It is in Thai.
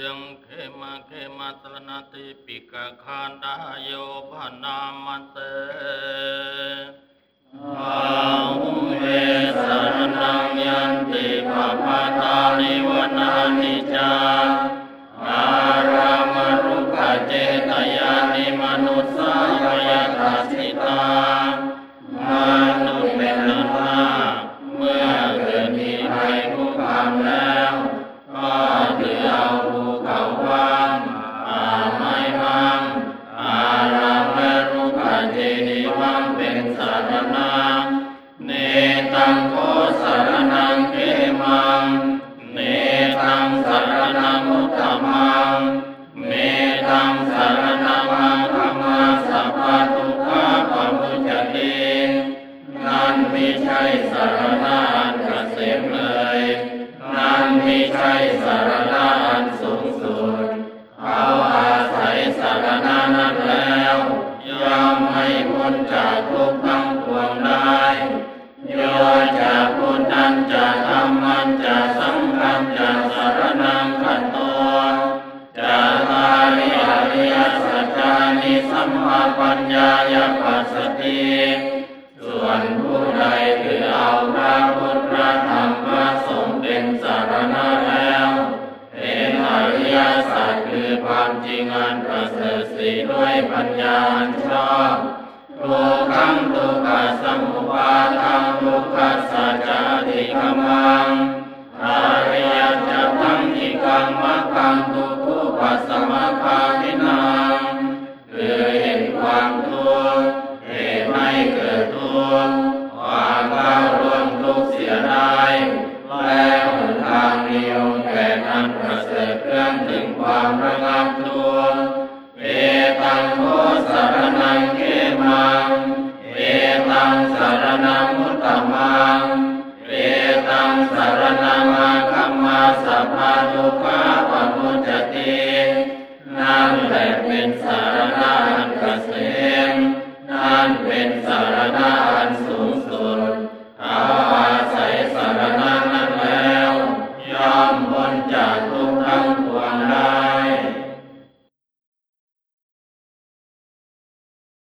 ยังเขมาเขมาสรณติปิกาคานดาโยพนามันเต ใช่สารณะอันเกษมเลยนั่นไม่ใช่สารณะอันสูงสุด เขาอาศัยสารณะนั้นแล้วย่อมให้พ้นจากทุกข์ทั้งปวงได้โยจะพุทธันจะธรรมันจะสังฆันจะสารนังขันโตจะทาริอริยสัจจานิสัมมาปัญญา ควานประเสริฐสีด้วยปัญญาอันชอบทุกขังทุกขสมุปาทังทุกขสัจจะติขมังอาริยจะทังอิกังมัคคังทุกุปัสสมะคามินังคือเห็นความทุกข์เหตุให้เกิดทุกข์ เป็นสารนังเกษมนั่นเป็นสาร